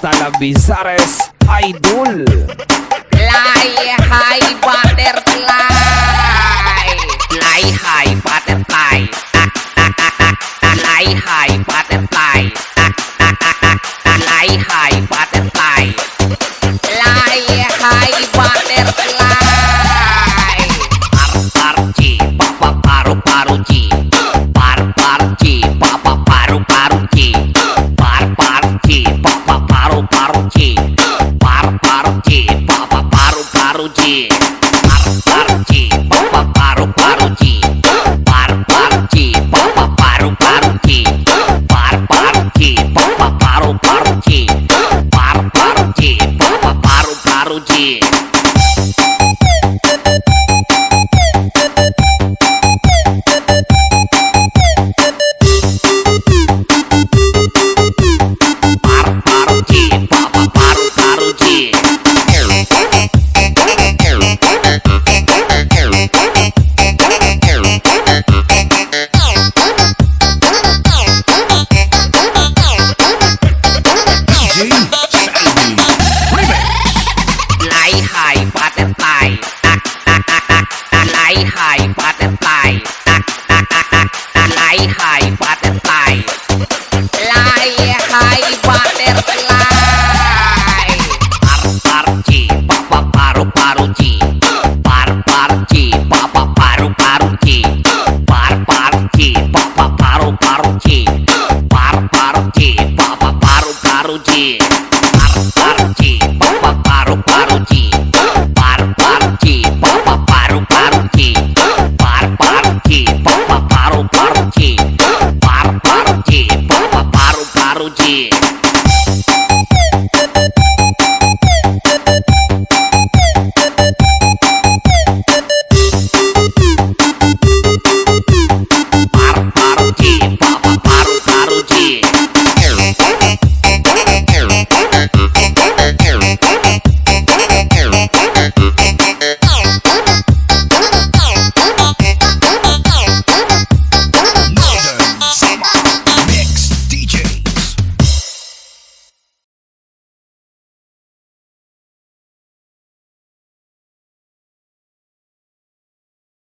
hasta las bizarres. Idol. La paroti, paroti, paro, paroti. Fly high butterfly. Tak tak tak tak. Fly high butterfly. Fly high butterfly. Par par ji, paro, paro, paru paro, paro, Par par paro, paro, paro, paru paru paro, Par par paro, pa paro, paru paru paro, Par par paro, pa paro, paru paru paro, Par par ji, paro